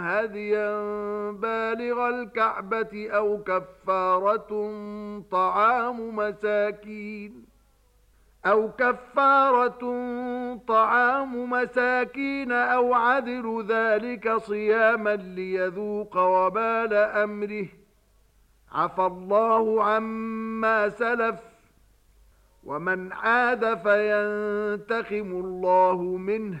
هديا بالغ الكعبة أو كفارة طعام مساكين أو كفارة طعام مساكين أو عذر ذلك صياما ليذوق وبال أمره عفى الله عما سلف ومن عاد فينتقم الله منه